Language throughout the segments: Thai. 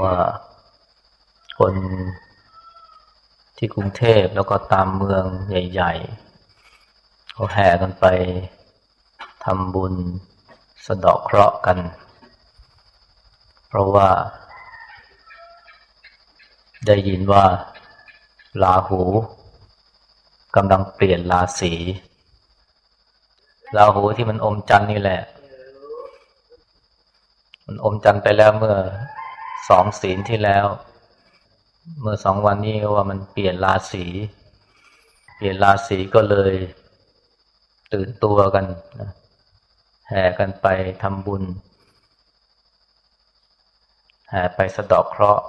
ว่าคนที่กรุงเทพแล้วก็ตามเมืองใหญ่ ๆ เขาแห่กันไปทำบุญสะดอกเคราะห์กัน เพราะว่า ได้ยินว่าลาหูกำลังเปลี่ยนราศีลาหูที่มันอมจันนี่แหละ มันอมจันไปแล้วเมื่อ สองศีลที่แล้ว เมื่อสองวันนี้ว่ามันเปลี่ยนราศี เปลี่ยนราศีก็เลย ตื่นตัวกันนะแห่กันไปทำบุญ แห่ไปสะดอกเคราะห์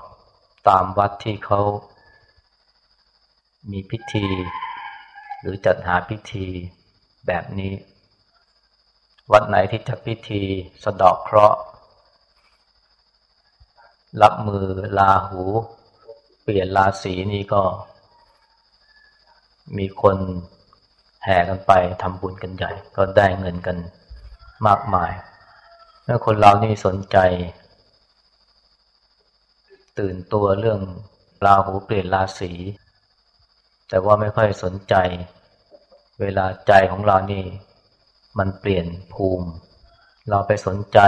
ตามวัดที่เขา มีพิธี หรือจัดหาพิธีแบบนี้ วัดไหนที่จัดพิธีสะดอกเคราะห์ รับมือลาหู เปลี่ยนราศีนี่ก็ มีคนแห่กันไปทำบุญกันใหญ่ ก็ได้เงินกันมากมายเมื่อคนเรานี่สนใจ ตื่นตัวเรื่องราหูเปลี่ยนราศีแต่ว่าไม่ค่อยสนใจ เวลาใจของเรานี่มันเปลี่ยนภูมิ เราไปสนใจ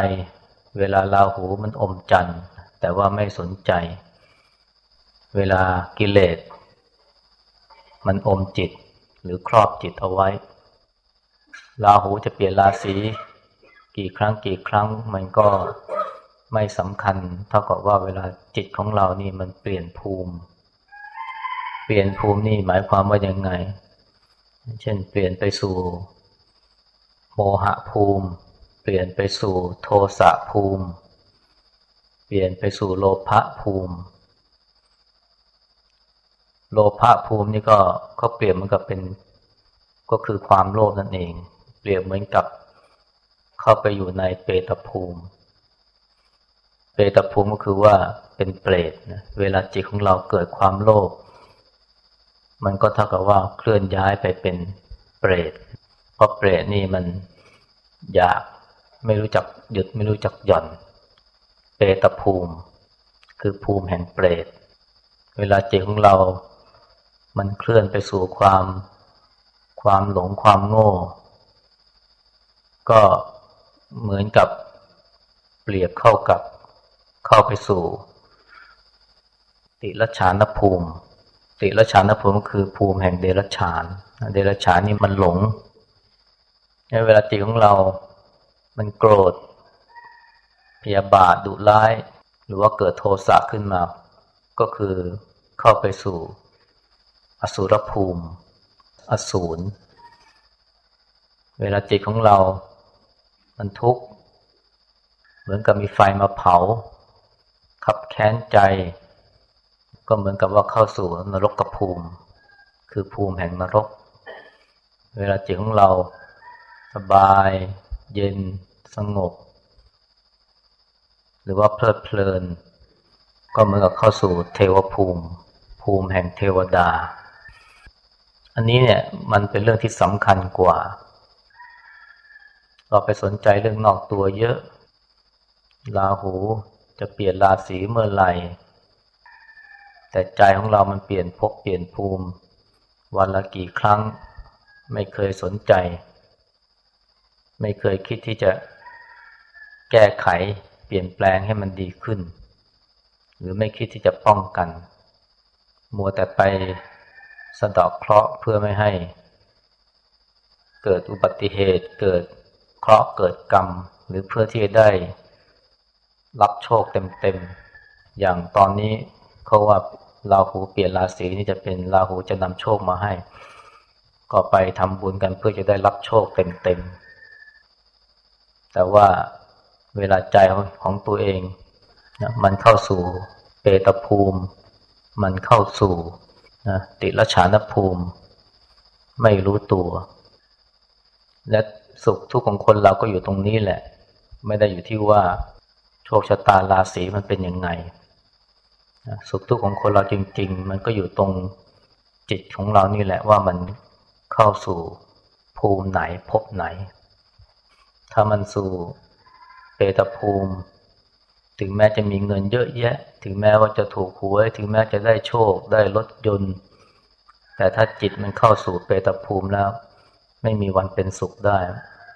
เวลาราหูมันอมจันทร์ แต่ว่าไม่สนใจ เวลากิเลส มันอมจิตหรือครอบจิตเอาไว้ราหูจะเปลี่ยนราศีกี่ครั้งกี่ครั้งมันก็ไม่สำคัญ เท่ากับว่าเวลาจิตของเรานี่มันเปลี่ยนภูมิ เปลี่ยนภูมินี่หมายความว่ายังไง เช่น เปลี่ยนไปสู่โมหะภูมิ เปลี่ยนไปสู่โทสะภูมิ เปลี่ยนไปสู่โลภะภูมิ โลภะภูมินี่ก็ก็เปลี่ยนเหมือนกับเป็น ก็คือความโลภนั่นเอง เปรียบเหมือนกับเข้าไปอยู่ในเปตภูมิ เปตภูมิก็คือว่าเป็นเปรตนะเวลาจิตของเราเกิดความโลภมันก็เท่ากับว่าเคลื่อนย้ายไปเป็นเปรตเพราะเปรตนี่มันอยากไม่รู้จักหยุดไม่รู้จักหย่อน เปตภูมิ คือภูมิแห่งเปรต เวลาจิตของเรา มันเคลื่อนไปสู่ความความหลงความโง่ ก็เหมือนกับเปรียบเข้ากับเข้าไปสู่ ติรชานภูมิ ติรชานภูมิคือภูมิแห่งเดรชาน เดรชานนี่มันหลง เวลาจิตของเรา มันโกรธ พยาบาทดุร้าย หรือว่าเกิดโทสะขึ้นมา ก็คือเข้าไปสู่อสุรภูมิ อสูร เวลาจิตของเรา มันทุกข์ เหมือนกับมีไฟมาเผา ขับแค้นใจ ก็เหมือนกับว่าเข้าสู่นรกกภูมิ คือภูมิแห่งนรก เวลาจิตของเราสบาย เย็น สงบ หรือว่าเพลิดเพลิน ก็เหมือนกับเข้าสู่เทวภูมิ ภูมิแห่งเทวดา อันนี้เนี่ยมันเป็นเรื่องที่สำคัญกว่า เราไปสนใจเรื่องนอกตัวเยอะลาหูจะเปลี่ยนราศีเมื่อไหร่แต่ใจของเรามันเปลี่ยนพบเปลี่ยนภูมิ วันละกี่ครั้ง ไม่เคยสนใจ ไม่เคยคิดที่จะแก้ไข เปลี่ยนแปลงให้มันดีขึ้น หรือไม่คิดที่จะป้องกัน มัวแต่ไปสะดอกเคราะห์เพื่อไม่ให้ เกิดอุบัติเหตุเกิดเคราะห์เกิดกรรม หรือเพื่อที่จะได้ รับโชคเต็มๆอย่างตอนนี้เขาว่าราหูเปลี่ยนราศีนี่จะเป็นราหูจะนำโชคมาให้ ก็ไปทำบุญกันเพื่อจะได้รับโชคเต็มๆแต่ว่า เวลาใจของตัวเองนะมันเข้าสู่เปตภูมิ มันเข้าสู่นะติรฉานภูมิ ไม่รู้ตัว และสุขทุกข์ของคนเราก็อยู่ตรงนี้แหละ ไม่ได้อยู่ที่ว่าโชคชะตาราศีมันเป็นยังไงสุขทุกข์ของคนเราจริง ๆ มันก็อยู่ตรงจิตของเรานี่แหละว่ามันเข้าสู่ภูมิไหนพบไหน ถ้ามันสู่ เปตภูมิ ถึงแม้จะมีเงินเยอะแยะ ถึงแม้ว่าจะถูกหวย ถึงแม้จะได้โชคได้รถยนต์ แต่ถ้าจิตมันเข้าสู่เปตภูมิแล้ว ไม่มีวันเป็นสุขได้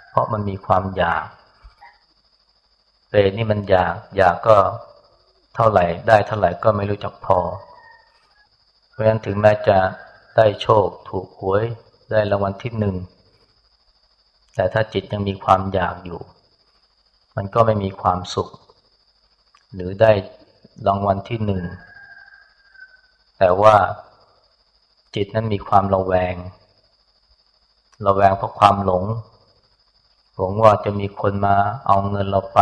เพราะมันมีความอยาก เปรนี่มันอยาก อยากก็เท่าไหร่ ได้เท่าไหร่ก็ไม่รู้จักพอ เพราะฉะนั้นถึงแม้จะได้โชค ถูกหวย ได้รางวัลที่หนึ่งแต่ถ้าจิตยังมีความอยากอยู่ มันก็ไม่มีความสุข หรือได้รางวัลที่หนึ่ง แต่ว่าจิตนั้นมีความระแวง ระแวงเพราะความหลง หลงว่าจะมีคนมาเอาเงินเราไป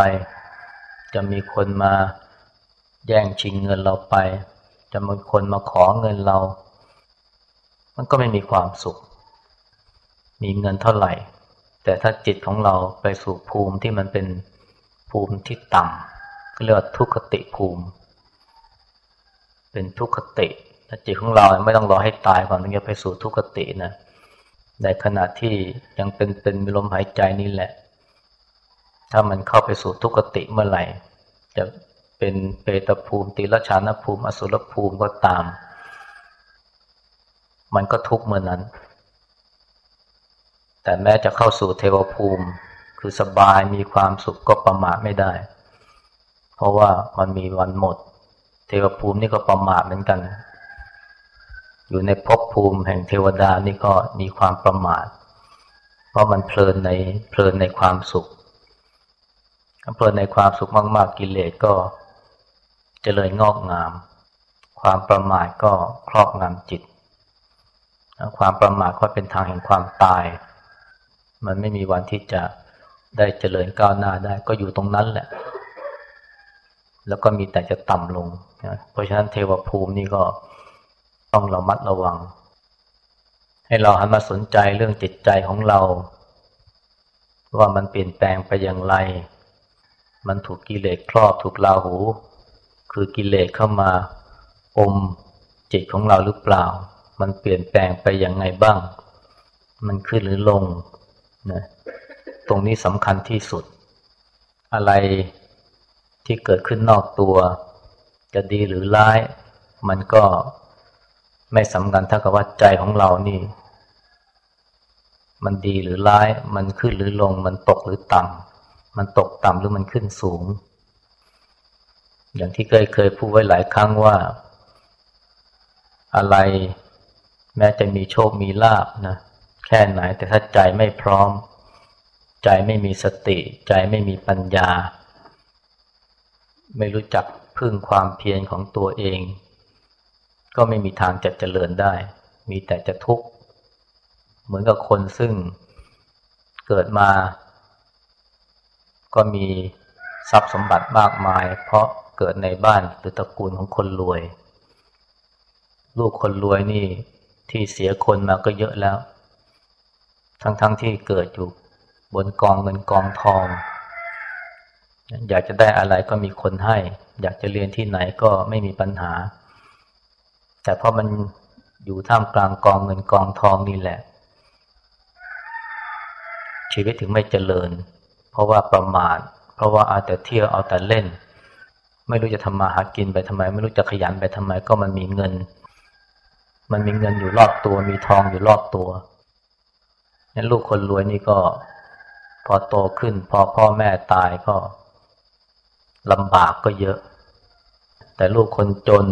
จะมีคนมาแย่งชิงเงินเราไป จะมีคนมาขอเงินเรา มันก็ไม่มีความสุข มีเงินเท่าไหร่ แต่ถ้าจิตของเราไปสู่ภูมิที่มันเป็น ภูมิที่ต่ำก็เรียกว่าทุกขติภูมิ เป็นทุกขติถ้าจิตของเราไม่ต้องรอให้ตายก่อนถึงจะไปสู่ทุกขตินะในขณะที่ยังเป็นเป็นมีลมหายใจนี่แหละ ถ้ามันเข้าไปสู่ทุกขติเมื่อไหร่ จะเป็นเปตภูมิติรชานภูมิ อสุรภูมิก็ตาม มันก็ทุกเมื่อนั้น แต่แม้จะเข้าสู่เทวภูมิ คือสบายมีความสุขก็ประมาทไม่ได้ เพราะว่ามันมีวันหมด เทวภูมินี่ก็ประมาทเหมือนกัน อยู่ในภพภูมิแห่งเทวดานี่ก็มีความประมาท เพราะมันเพลินในเพลินในความสุขเพลินในความสุขมากๆกิเลสก็เจริญงอกงาม ความประมาทก็ครอบงำจิต ความประมาทก็เป็นทางแห่งความตาย มันไม่มีวันที่จะ ได้เจริญก้าวหน้าได้ ก็อยู่ตรงนั้นแหละ แล้วก็มีแต่จะต่ำลงนะเพราะฉะนั้นเทวภูมินี่ก็ต้องระมัดระวัง ให้เราหันมาสนใจเรื่องจิตใจของเรา ว่ามันเปลี่ยนแปลงไปอย่างไร มันถูกกิเลสครอบถูกลาหู คือกิเลสเข้ามาอมจิตของเราหรือเปล่า มันเปลี่ยนแปลงไปอย่างไงบ้าง มันขึ้นหรือลงนะ ตรงนี้สำคัญที่สุด อะไรที่เกิดขึ้นนอกตัว จะดีหรือร้าย มันก็ไม่สำคัญเท่ากับว่าใจของเรานี่ มันดีหรือร้าย มันขึ้นหรือลง มันตกหรือต่ำมันตกต่ำหรือมันขึ้นสูง อย่างที่เคยเคยพูดไว้หลายครั้งว่า อะไรแม้จะมีโชคมีลาบนะแค่ไหนแต่ถ้าใจไม่พร้อม ใจไม่มีสติ ใจไม่มีปัญญา ไม่รู้จักพึ่งความเพียรของตัวเอง ก็ไม่มีทางจะเจริญได้ มีแต่จะทุกข์ เหมือนกับคนซึ่งเกิดมา ก็มีทรัพย์สมบัติมากมาย เพราะเกิดในบ้านหรือตระกูลของคนรวย ลูกคนรวยนี่ที่เสียคนมาก็เยอะแล้ว ทั้งๆทที่เกิดอยู่ บนกองเงินกองทอง อยากจะได้อะไรก็มีคนให้ อยากจะเรียนที่ไหนก็ไม่มีปัญหา แต่พอมันอยู่ท่ามกลางกองเงินกองทองนี่แหละ ชีวิตถึงไม่เจริญ เพราะว่าประมาท เพราะว่าเอาแต่เที่ยวเอาแต่เล่น ไม่รู้จะทำมาหากินไปทำไม ไม่รู้จะขยันไปทำไมก็มันมีเงิน มันมีเงินอยู่รอบตัวมีทองอยู่รอบตัวนั้นลูกคนรวยนี่ก็ พอโตขึ้น พอพ่อแม่ตายก็ลำบากก็เยอะ แต่ลูกคนจน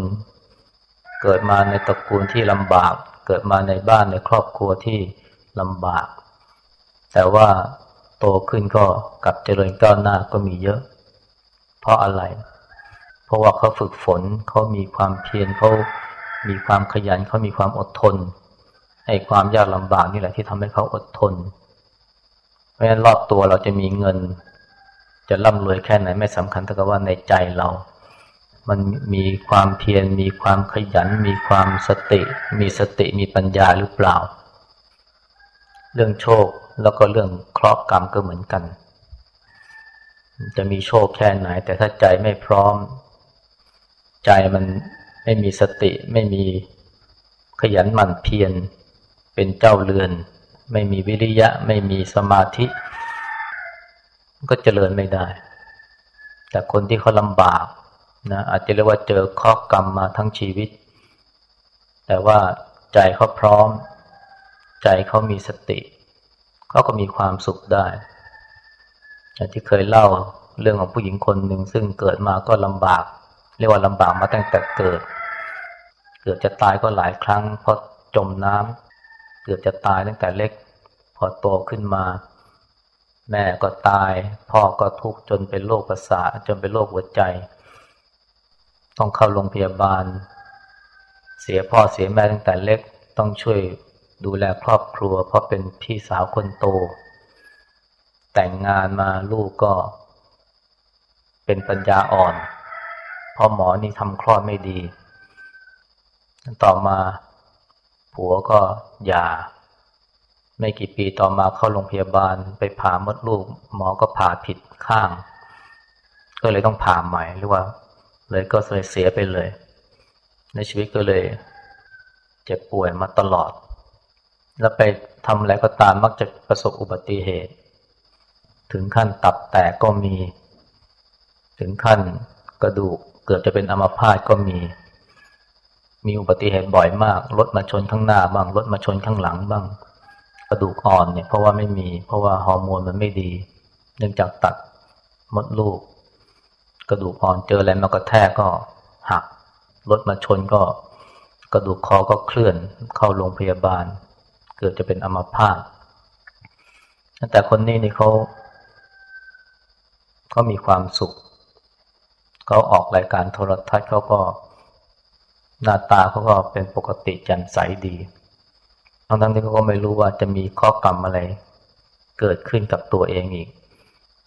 เกิดมาในตระกูลที่ลำบาก เกิดมาในบ้านในครอบครัวที่ลำบาก แต่ว่าโตขึ้นก็กลับเจริญก้าวหน้าก็มีเยอะ เพราะอะไร เพราะว่าเขาฝึกฝนเขามีความเพียรเขามีความขยันเขามีความอดทนให้ความยากลำบากนี่แหละที่ทำให้เขาอดทนเพราะฉะนั้นรอบตัวเราจะมีเงิน จะร่ำรวยแค่ไหนไม่สำคัญเท่ากับว่าในใจเรา มันมีความเพียรมีความขยัน มีความสติ มีสติมีปัญญาหรือเปล่า เรื่องโชคแล้วก็เรื่องเคราะห์กรรมก็เหมือนกัน จะมีโชคแค่ไหน แต่ถ้าใจไม่พร้อม ใจมันไม่มีสติไม่มีขยันหมั่นเพียรเป็นเจ้าเรือน ไม่มีวิริยะ ไม่มีสมาธิก็เจริญไม่ได้ แต่คนที่เขาลำบากนะอาจจะเรียกว่าเจอข้อกรรมมาทั้งชีวิต แต่ว่าใจเขาพร้อม ใจเขามีสติเขาก็มีความสุขได้อย่างที่เคยเล่าเรื่องของผู้หญิงคนหนึ่งซึ่งเกิดมาก็ลำบาก เรียกว่าลำบากมาตั้งแต่เกิด เกือบจะตายก็หลายครั้งเพราะจมน้ำ เกือบจะตายตั้งแต่เล็ก พอโตขึ้นมา แม่ก็ตาย พ่อก็ทุกข์จนเป็นโรคประสาทจนเป็นโรคหัวใจ ต้องเข้าโรงพยาบาล เสียพ่อเสียแม่ตั้งแต่เล็กต้องช่วยดูแลครอบครัว เพราะเป็นพี่สาวคนโต แต่งงานมาลูกก็ เป็นปัญญาอ่อน เพราะหมอนี่ทำคลอดไม่ดี ต่อมา ผัวก็หย่า ไม่กี่ปีต่อมาเข้าโรงพยาบาลไปผ่ามดลูก หมอก็ผ่าผิดข้าง ก็เลยต้องผ่าใหม่หรือว่า เลยก็เลยเสียไปเลย ในชีวิตก็เลยเจ็บป่วยมาตลอด แล้วไปทำอะไรก็ตามมักจะประสบอุบัติเหตุ ถึงขั้นตับแตกก็มี ถึงขั้นกระดูกเกือบจะเป็นอัมพาตก็มี มีอุบัติเหตุบ่อยมากรถมาชนข้างหน้าบ้างรถมาชนข้างหลังบ้าง กระดูกอ่อนเนี่ยเพราะว่าไม่มี เพราะว่าฮอร์โมนมันไม่ดี เนื่องจากตัดมดลูก กระดูกอ่อนเจออะไรมากระแทกก็หักรถมาชนก็กระดูกคอก็เคลื่อนเข้าโรงพยาบาล เกิดจะเป็นอัมพาตแต่คนนี้นี่เขาเขามีความสุขเขาออกรายการโทรทัศน์เขาก็ หน้าตาเขาก็เป็นปกติแจ่มใสดี ทั้งทั้งที่เขาก็ไม่รู้ว่าจะมีข้อกรรมอะไร เกิดขึ้นกับตัวเองอีก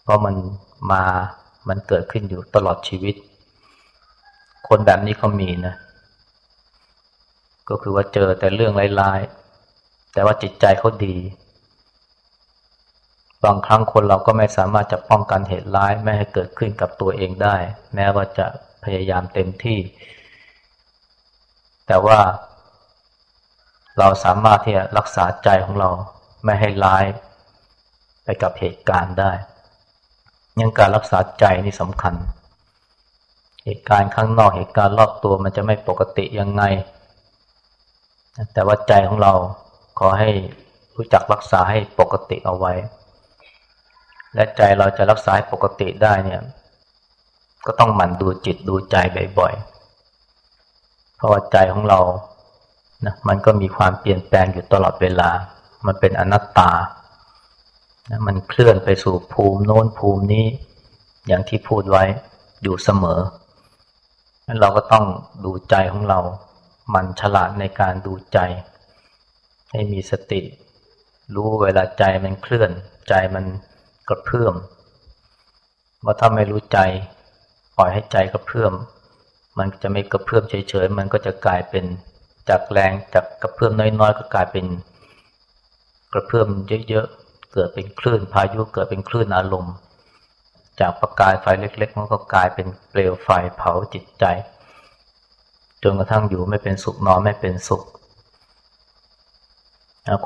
เพราะมันมา มันเกิดขึ้นอยู่ตลอดชีวิต คนแบบนี้เขามีนะ ก็คือว่าเจอแต่เรื่องร้ายๆ แต่ว่าจิตใจเขาดี บางครั้งคนเราก็ไม่สามารถจะป้องกันเหตุร้าย ไม่ให้เกิดขึ้นกับตัวเองได้ แม้ว่าจะพยายามเต็มที่ แต่ว่าเราสามารถที่จะรักษาใจของเราไม่ให้ร้ายไปกับเหตุการณ์ได้ยังการรักษาใจนี่สำคัญ เหตุการณ์ข้างนอกเหตุการณ์รอบตัวมันจะไม่ปกติยังไง แต่ว่าใจของเราขอให้รู้จักรักษาให้ปกติเอาไว้ และใจเราจะรักษาให้ปกติได้เนี่ย ก็ต้องหมั่นดูจิตดูใจบ่อยๆ เพราะว่าใจของเรานะมันก็มีความเปลี่ยนแปลงอยู่ตลอดเวลา มันเป็นอนัตตานะมันเคลื่อนไปสู่ภูมิโน้นภูมินี้ อย่างที่พูดไว้อยู่เสมอนั้นเราก็ต้องดูใจของเรา มันฉลาดในการดูใจ ให้มีสติ รู้เวลาใจมันเคลื่อน ใจมันกระเพื่อมว่าถ้าไม่รู้ใจ ปล่อยให้ใจกระเพื่อม มันจะไม่กระเพื่อมเฉยๆ มันก็จะกลายเป็นจากแรงจากกระเพื่อมน้อยๆ ก็กลายเป็น กระเพื่อมเยอะๆ เกิดเป็นคลื่นพายุเกิดเป็นคลื่นอารมณ์ จากประกายไฟเล็ก ๆ มันก็กลายเป็นเปลวไฟเผาจิตใจ จนกระทั่งอยู่ไม่เป็นสุขนอนไม่เป็นสุข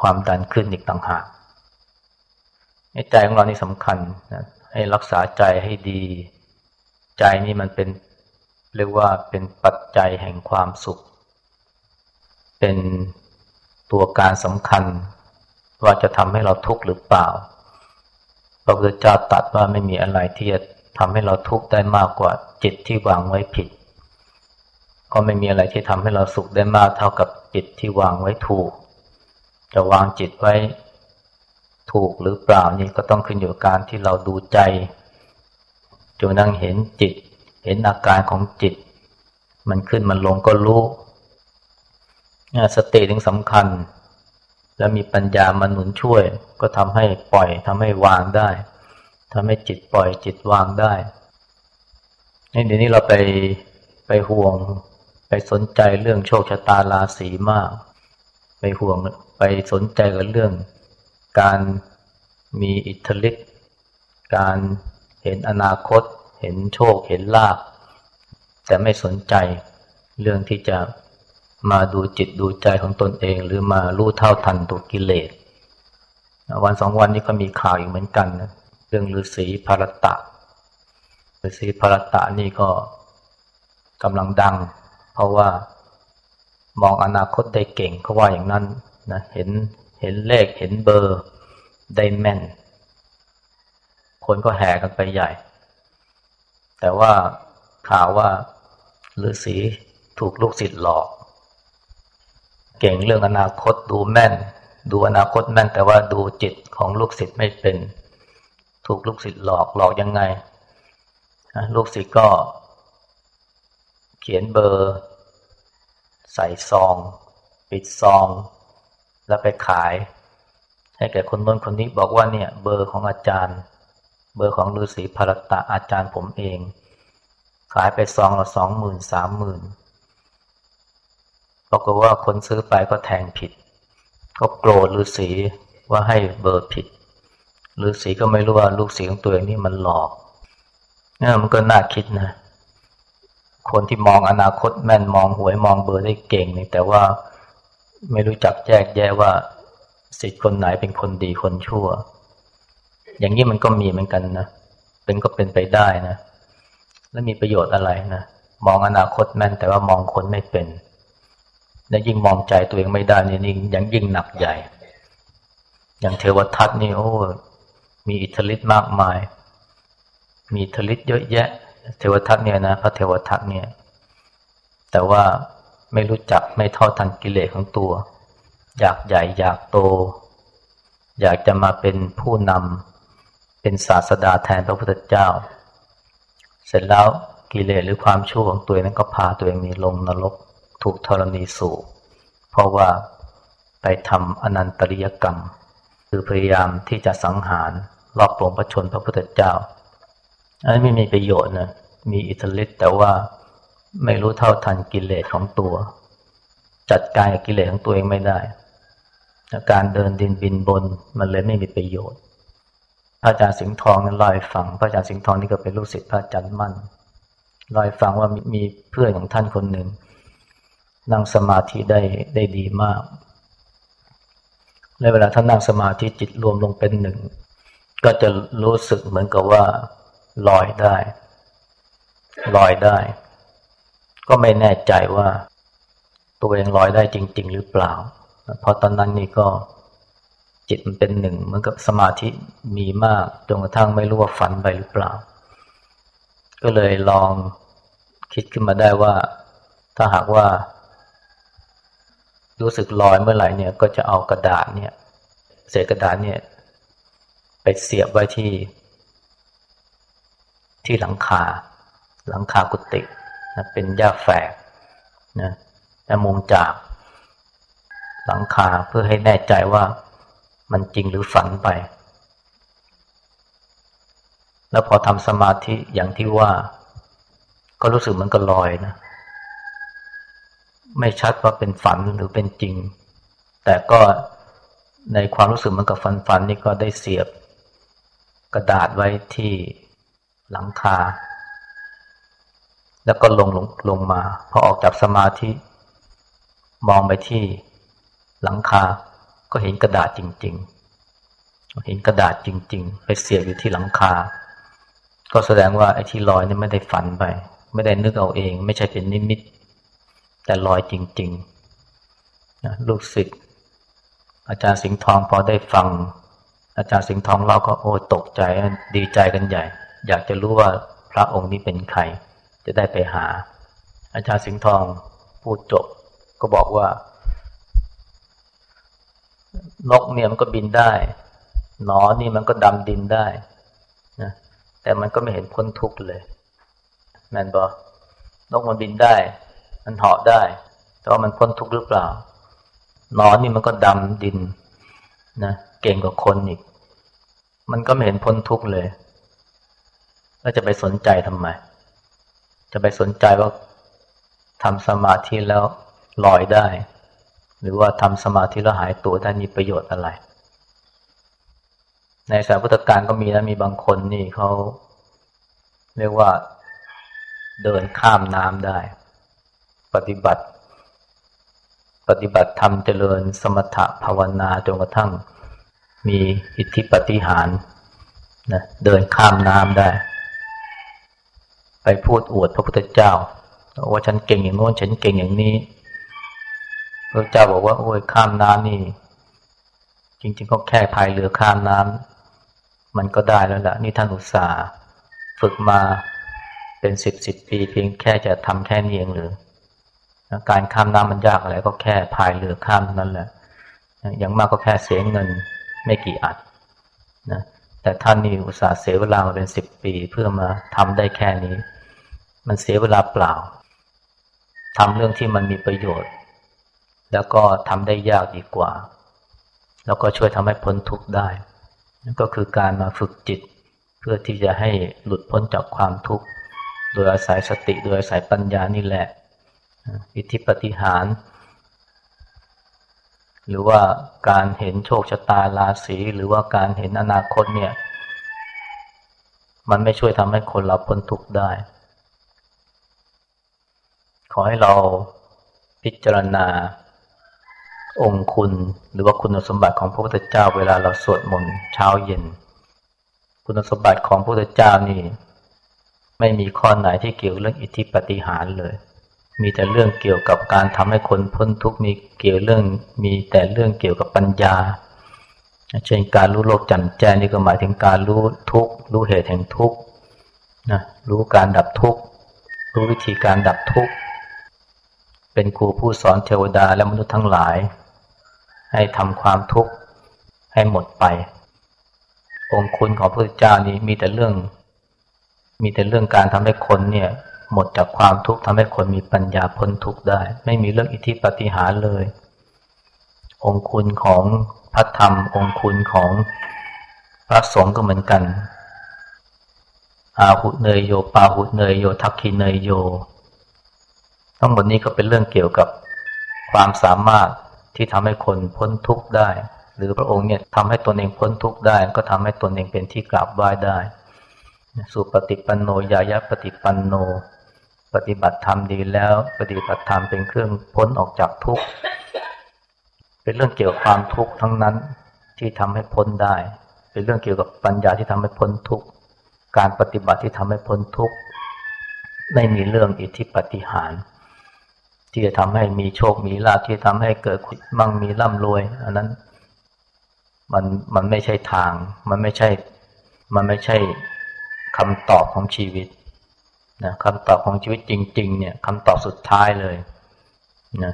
ความดันขึ้นอีกต่างหากใจของเรานี่สำคัญนะให้รักษาใจให้ดี ใจนี่มันเป็น เรียกว่าเป็นปัจจัยแห่งความสุข เป็นตัวการสำคัญ ว่าจะทำให้เราทุกข์หรือเปล่าพระพุทธเจ้าตัดว่าไม่มีอะไรที่จะทำให้เราทุกข์ได้มากกว่าจิตที่วางไว้ผิด ก็ไม่มีอะไรที่ทำให้เราสุขได้มากเท่ากับจิตที่วางไว้ถูก จะวางจิตไว้ถูกหรือเปล่านี่ก็ต้องขึ้นอยู่กับการที่เราดูใจจนนั่งเห็นจิต เห็นอาการของจิต มันขึ้นมันลงก็รู้สติถึงสำคัญ แล้วมีปัญญามาหนุนช่วย ก็ทำให้ปล่อยทำให้วางได้ทำให้จิตปล่อยจิตวางได้นี่เดี๋ยวนี้เราไปไปห่วง ไปสนใจเรื่องโชคชะตาราศีมาก ไปห่วงไปสนใจกับเรื่อง การมีอิทธิฤทธิ์การเห็นอนาคต เห็นโชคเห็นลาภแต่ไม่สนใจเรื่องที่จะมาดูจิตดูใจของตนเอง หรือมารู้เท่าทันตัวกิเลสวันสองวันนี้ก็มีข่าวอีกเหมือนกันนะเรื่องฤาษีภารตะฤาษีภารตะนี่ก็กำลังดัง เพราะว่ามองอนาคตได้เก่งเขาว่าอย่างนั้นนะเห็นเห็นเลขเห็นเบอร์ได้แม่น คนก็แห่กันไปใหญ่ แต่ว่าข่าวว่าฤาษีถูกลูกศิษย์หลอก เก่งเรื่องอนาคตดูแม่น ดูอนาคตแม่นแต่ว่าดูจิตของลูกศิษย์ไม่เป็น ถูกลูกศิษย์หลอกหลอกยังไงลูกศิษย์ก็เขียนเบอร์ ใส่ซอง ปิดซอง แล้วไปขาย ให้แก่คนน้นคนนี้บอกว่าเนี่ย เบอร์ของอาจารย์ เบอร์ของฤาษีภรตะอาจารย์ผมเอง ขายไปซองละสองหมื่นสามหมื่นบอกว่าคนซื้อไปก็แทงผิด ก็โกรธฤาษีว่าให้เบอร์ผิดฤาษีก็ไม่รู้ว่าลูกศิษย์ของตัวเองนี่มันหลอกนี่มันก็น่าคิดนะ คนที่มองอนาคตแม่นมองหวยมองเบอร์ได้เก่งนี่แต่ว่าไม่รู้จักแยกแยะว่าสิทธิ์คนไหนเป็นคนดีคนชั่ว อย่างนี้มันก็มีเหมือนกันนะ เป็นก็เป็นไปได้นะ แล้วมีประโยชน์อะไรนะ มองอนาคตแม่นแต่ว่ามองคนไม่เป็น และยิ่งมองใจตัวเองไม่ได้นี่นี่ยังยิ่งหนักใหญ่ อย่างเทวทัตนี่โอ้ มีอิทธิฤทธิ์มากมาย มีอิทธิฤทธิ์เยอะแยะ เทวทัตเนี่ยนะพระเทวทัตเนี่ย แต่ว่าไม่รู้จักไม่เท่าทันกิเลสของตัว อยากใหญ่อยากโต อยากจะมาเป็นผู้นำ เป็นศาสดาแทนพระพุทธเจ้า เสร็จแล้วกิเลสหรือความชั่วของตัวเองนั้นก็พาตัวเองมีลงนรกถูกธรณีสูบเพราะว่าไปทำอนันตริยกรรม คือพยายามที่จะสังหารลอบปลงพระชนพระพุทธเจ้า อันนี้ไม่มีประโยชน์นะมีอิทธิฤทธิ์แต่ว่าไม่รู้เท่าทันกิเลสของตัว จัดการกิเลสของตัวเองไม่ได้ การเดินดินบินบนมันเลยไม่มีประโยชน์ พระอาจารย์สิงห์ทองนั้นลอยฟัง พระอาจารย์สิงห์ทองนี่ก็เป็นลูกศิษย์พระอาจารย์มั่นลอยฟังว่ามีเพื่อนของท่านคนหนึ่งนั่งสมาธิได้ได้ดีมากในเวลาท่านนั่งสมาธิจิตรวมลงเป็นหนึ่ง ก็จะรู้สึกเหมือนกับว่าลอยได้ลอยได้ ก็ไม่แน่ใจว่าตัวเองลอยได้จริง ๆ หรือเปล่า เพราะตอนนั้นนี่ก็ จิตมันเป็นหนึ่งเหมือนกับสมาธิมีมากจนกระทั่งไม่รู้ว่าฝันไปหรือเปล่า ก็เลยลองคิดขึ้นมาได้ว่า ถ้าหากว่า รู้สึกลอยเมื่อไหร่เนี่ย ก็จะเอากระดาษเนี่ย เศษกระดาษเนี่ย ไปเสียบไว้ที่ ที่หลังคา หลังคากุฏินะเป็นหญ้าแฝกนะและมุงจากหลังคาเพื่อให้แน่ใจว่า มันจริงหรือฝันไป แล้วพอทำสมาธิอย่างที่ว่า ก็รู้สึกเหมือนกับลอยนะ ไม่ชัดว่าเป็นฝันหรือเป็นจริง แต่ก็ในความรู้สึกเหมือนกับฝันฝันนี่ก็ได้เสียบ กระดาษไว้ที่หลังคา แล้วก็ลงลงลงมา พอออกจากสมาธิ มองไปที่หลังคา ก็เห็นกระดาษจริง ๆ เห็นกระดาษจริง ๆ ไปเสียบอยู่ที่หลังคา ก็แสดงว่าไอ้ที่ลอยนี่ไม่ได้ฝันไป ไม่ได้นึกเอาเอง ไม่ใช่เป็นนิมิต แต่ลอยจริงๆนะลูกศิษย์อาจารย์สิงห์ทองพอได้ฟัง อาจารย์สิงห์ทองเราก็โอ้ตกใจดีใจกันใหญ่ อยากจะรู้ว่าพระองค์นี้เป็นใคร จะได้ไปหา อาจารย์สิงห์ทองพูดจบก็บอกว่า นกเนี่ยมันก็บินได้ หนอนี่มันก็ดำดินได้นะแต่มันก็ไม่เห็นพ้นทุกข์เลย แมนบอนกมันบินได้ มันเหาะได้ แต่ว่ามันพ้นทุกข์หรือเปล่า หนอนนี่มันก็ดำดินนะเก่งกว่าคนอีก มันก็ไม่เห็นพ้นทุกข์เลย แล้วจะไปสนใจทำไม จะไปสนใจว่าทำสมาธิแล้วลอยได้ หรือว่าทำสมาธิแล้วหายตัวได้มีประโยชน์อะไร ในสายพุทธการก็มีนะมีบางคนนี่เขาเรียกว่าเดินข้ามน้ำได้ ปฏิบัติ ปฏิบัติธรรมเจริญสมถะภาวนาจนกระทั่งมีอิทธิปฏิหารนะเดินข้ามน้ำได้ ไปพูดอวดพระพุทธเจ้าว่าฉันเก่งอย่างโน้นฉันเก่งอย่างนี้ พระเจ้าบอกว่า โอ้ยข้ามน้ำนี่ จริง ๆ ก็แค่พายเรือข้ามน้ำมันก็ได้แล้วล่ะนี่ท่านอุตสาห์ฝึกมาเป็นสิบสิบปี เพียงแค่จะทำแค่นี้เองหรือการข้ามน้ำมันยากอะไรก็แค่พายเรือข้ามนั่นแหละอย่างมากก็แค่เสียเงินไม่กี่อัดนะแต่ท่านนี่อุตส่าห์เสียเวลามาเป็นสิบปีเพื่อมาทำได้แค่นี้ มันเสียเวลาเปล่าทำเรื่องที่มันมีประโยชน์ แล้วก็ทำได้ยากดีกว่า แล้วก็ช่วยทำให้พ้นทุกข์ได้นั่นก็คือการมาฝึกจิต เพื่อที่จะให้หลุดพ้นจากความทุกข์ โดยอาศัยสติโดยอาศัยปัญญานี่แหละ อิทธิปฏิหาร หรือว่าการเห็นโชคชะตาราศีหรือว่าการเห็นอนาคตเนี่ย มันไม่ช่วยทำให้คนเราพ้นทุกข์ได้ ขอให้เราพิจารณา องค์คุณหรือว่าคุณสมบัติของพระพุทธเจ้าเวลาเราสวดมนต์เช้าเย็น คุณสมบัติของพระพุทธเจ้านี่ ไม่มีข้อไหนที่เกี่ยวเรื่องอิทธิปฏิหารเลย มีแต่เรื่องเกี่ยวกับการทำให้คนพ้นทุกข์มีเกี่ยวเรื่องมีแต่เรื่องเกี่ยวกับปัญญา เช่นการรู้โลกจำแจ้งนี่ก็หมายถึงการรู้ทุกข์รู้เหตุแห่งทุกข์นะรู้การดับทุกข์รู้วิธีการดับทุกข์เป็นครูผู้สอนเทวดาและมนุษย์ทั้งหลาย ให้ทำความทุกข์ให้หมดไป องคุณของพระเจ้านี้มีแต่เรื่อง มีแต่เรื่องการทำให้คนเนี่ย หมดจากความทุกข์ทำให้คนมีปัญญาพ้นทุกข์ได้ ไม่มีเรื่องอิทธิปฏิหารเลย องคุณของพระธรรม องคุณของพระสงฆ์ก็เหมือนกันอาหุเนยโยปาหุเนยโยทักขีเนยโย ทั้งหมดนี้ก็เป็นเรื่องเกี่ยวกับความสามารถ ที่ทำให้คนพ้นทุกข์ได้ หรือพระองค์เนี่ยทำให้ตนเองพ้นทุกข์ได้ ก็ทำให้ตนเองเป็นที่กราบไหว้ได้ สุปฏิปันโนยายะปฏิปันโน ปฏิบัติธรรมดีแล้ว ปฏิบัติธรรมเป็นเครื่องพ้นออกจากทุกข์เป็นเรื่องเกี่ยวกับความทุกข์ทั้งนั้นที่ทำให้พ้นได้ เป็นเรื่องเกี่ยวกับปัญญาที่ทำให้พ้นทุกข์การปฏิบัติที่ทำให้พ้นทุกข์ไม่มีเรื่องอิทธิปฏิหาร ที่จะทำให้มีโชคมีลาภที่ทำให้เกิดมั่งมีร่ำรวย อันนั้นมันมันไม่ใช่ทาง มันไม่ใช่ มันไม่ใช่คำตอบของชีวิตนะคำตอบของชีวิตจริง ๆ เนี่ยคำตอบสุดท้ายเลยนะ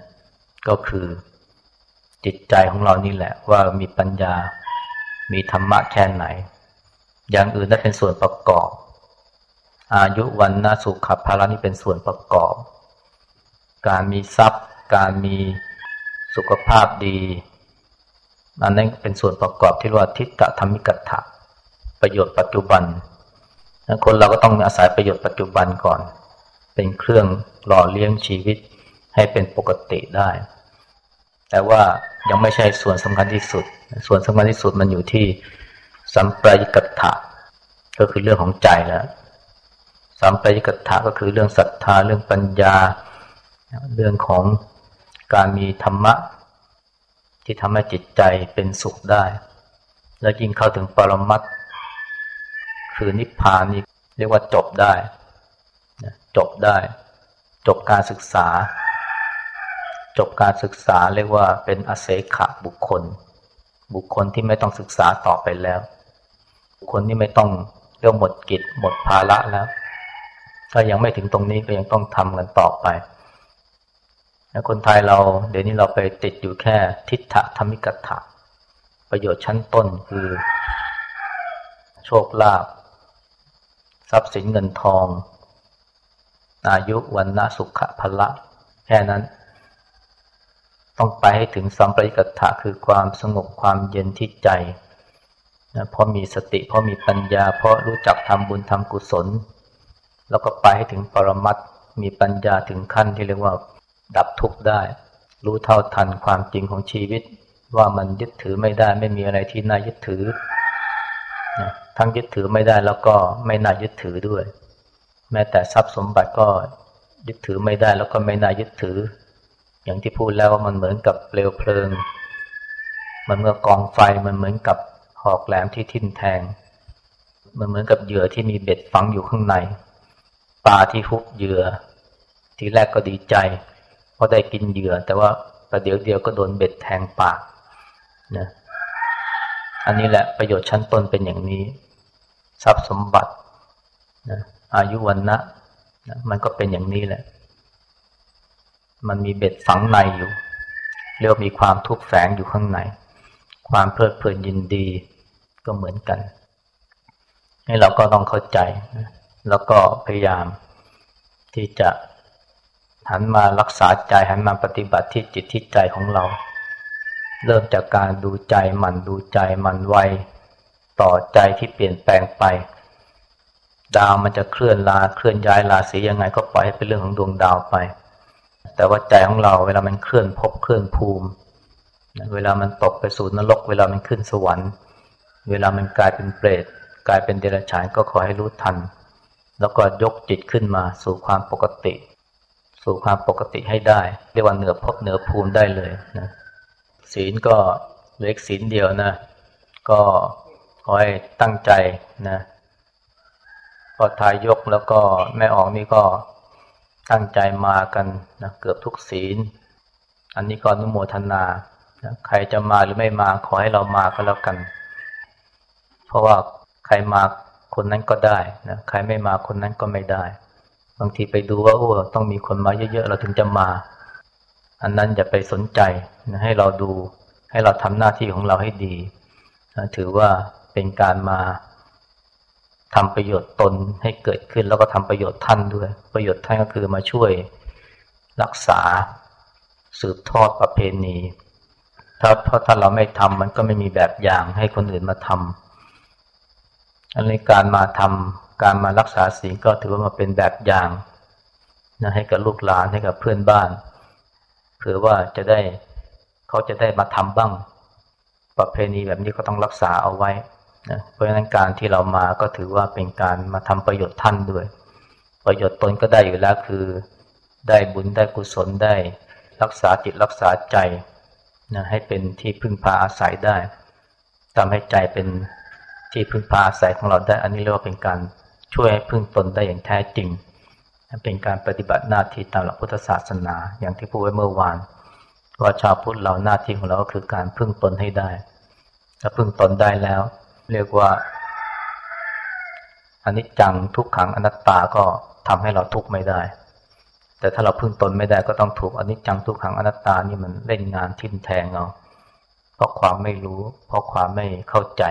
ก็คือจิตใจของเรานี่แหละ ว่ามีปัญญา มีธรรมะแค่ไหน อย่างอื่นนั่นเป็นส่วนประกอบ อายุวันนาสุขภาระนี่เป็นส่วนประกอบ การมีทรัพย์ การมีสุขภาพดีอันนั้นเป็นส่วนประกอบที่ว่าทิฏฐธรรมิกัตถะประโยชน์ปัจจุบันคนเราก็ต้องอาศัยประโยชน์ปัจจุบันก่อน เป็นเครื่องหล่อเลี้ยงชีวิตให้เป็นปกติได้ แต่ว่ายังไม่ใช่ส่วนสำคัญที่สุด ส่วนสำคัญที่สุดมันอยู่ที่สัมปรายกัตถะก็คือเรื่องของใจแล้วสัมปรายกัตถะก็คือเรื่องศรัทธาเรื่องปัญญา เรื่องของการมีธรรมะ ที่ทำให้จิตใจเป็นสุขได้ แล้วยิ่งเข้าถึงปรมัตคือนิพพานนี่เรียกว่าจบได้จบได้ จบการศึกษา จบการศึกษาเรียกว่าเป็นอเสขะบุคคล บุคคลที่ไม่ต้องศึกษาต่อไปแล้ว บุคคลที่ไม่ต้องเรียกหมดกิจหมดภาระแล้ว ถ้ายังไม่ถึงตรงนี้ก็ยังต้องทำกันต่อไป คนไทยเราเดี๋ยวนี้เราไปติดอยู่แค่ทิฏฐธรรมิกถะประโยชน์ชั้นต้นคือ โชคลาภทรัพย์สินเงินทอง อายุวันนะสุขะพละ แค่นั้น ต้องไปให้ถึงสัมปริกตถะคือความสงบความเย็นที่ใจนะเพราะมีสติเพราะมีปัญญา เพราะรู้จักทำบุญทำกุศล แล้วก็ไปให้ถึงปรมัตมีปัญญาถึงขั้นที่เรียกว่า ดับทุกข์ได้ รู้เท่าทันความจริงของชีวิต ว่ามันยึดถือไม่ได้ ไม่มีอะไรที่น่ายึดถือนะทั้งยึดถือไม่ได้แล้วก็ไม่น่ายึดถือด้วย แม้แต่ทรัพย์สมบัติก็ยึดถือไม่ได้แล้วก็ไม่น่ายึดถือ อย่างที่พูดแล้วว่ามันเหมือนกับเปลวเพลิง มันเมื่อกองไฟมันเหมือนกับหอกแหลมที่ทิ่มแทง มันเหมือนกับเหยื่อที่มีเบ็ดฝังอยู่ข้างในปลาที่ฮุบเหยื่อ ทีแรกก็ดีใจ ราะได้กินเหยื่อ แต่ว่าประเดี๋ยวเดียวก็โดนเบ็ดแทงปากนะอันนี้แหละประโยชน์ชั้นต้นเป็นอย่างนี้ ทรัพย์สมบัตินะอายุวันนะนะมันก็เป็นอย่างนี้แหละ มันมีเบ็ดฝังในอยู่เรียกมีความทุกข์แฝงอยู่ข้างใน ความเพลิดเพลินยินดีก็เหมือนกัน ให้เราก็ต้องเข้าใจนะแล้วก็พยายามที่จะ หันมารักษาใจหันมาปฏิบัติที่จิตที่ใจของเรา เริ่มจากการดูใจมันดูใจมันไวต่อใจที่เปลี่ยนแปลงไป ดาวมันจะเคลื่อนลาเคลื่อนย้ายราศียังไงก็ปล่อยให้เป็นเรื่องของดวงดาวไป แต่ว่าใจของเราเวลามันเคลื่อนพบเคลื่อนภูมิ เวลามันตกไปสู่นรก เวลามันขึ้นสวรรค์ เวลามันกลายเป็นเปรตกลายเป็นเดรัจฉานก็ขอให้รู้ทัน แล้วก็ยกจิตขึ้นมาสู่ความปกติ สู่ความปกติให้ได้ เรียกว่าเหนือพบเหนือภูมิได้เลยนะศีลก็เล็กศีลเดียวนะ ก็ขอให้ตั้งใจนะพอทายยกแล้วก็แม่ออกนี่ก็ตั้งใจมากันนะเกือบทุกศีล อันนี้ก็อนุโมทนานะใครจะมาหรือไม่มาขอให้เรามาก็แล้วกัน เพราะว่าใครมาคนนั้นก็ได้นะใครไม่มาคนนั้นก็ไม่ได้ บางทีไปดูว่าโอ้ต้องมีคนมาเยอะๆเราถึงจะมา อันนั้นอย่าไปสนใจนะให้เราดูให้เราทำหน้าที่ของเราให้ดีนะถือว่าเป็นการมาทำประโยชน์ตนให้เกิดขึ้นแล้วก็ทำประโยชน์ท่านด้วย ประโยชน์ท่านก็คือมาช่วยรักษาสืบทอดประเพณี ถ้าเพราะถ้าเราไม่ทำมันก็ไม่มีแบบอย่างให้คนอื่นมาทำอันนี้การมาทำ การมารักษาศีลก็ถือว่ามาเป็นแบบอย่างนะให้กับลูกหลานให้กับเพื่อนบ้านเผื่อว่าจะได้เขาจะได้มาทำบ้าง ประเพณีแบบนี้ก็ต้องรักษาเอาไว้นะเพราะฉะนั้นการที่เรามาก็ถือว่าเป็นการมาทำประโยชน์ท่านด้วย ประโยชน์ตนก็ได้อยู่แล้วคือได้บุญได้กุศลได้ รักษาจิตรักษาใจนะให้เป็นที่พึ่งพาอาศัยได้ทำให้ใจเป็นที่พึ่งพาอาศัยของเราได้ อันนี้เรียกว่าเป็นการ ช่วยพึ่งตนได้อย่างแท้จริงเป็นการปฏิบัติหน้าที่ตามหลักพุทธศาสนา อย่างที่พูดไว้เมื่อวาน ว่าชาวพุทธเราหน้าที่ของเราก็คือการพึ่งตนให้ได้ถ้าพึ่งตนได้แล้ว เรียกว่าอนิจจังทุกขังอนัตตาก็ทำให้เราทุกข์ไม่ได้ แต่ถ้าเราพึ่งตนไม่ได้ก็ต้องถูกอนิจจังทุกขังอนัตตานี่มันเล่นงานทิ่มแทงเราเพราะความไม่รู้ เพราะความไม่เข้าใจ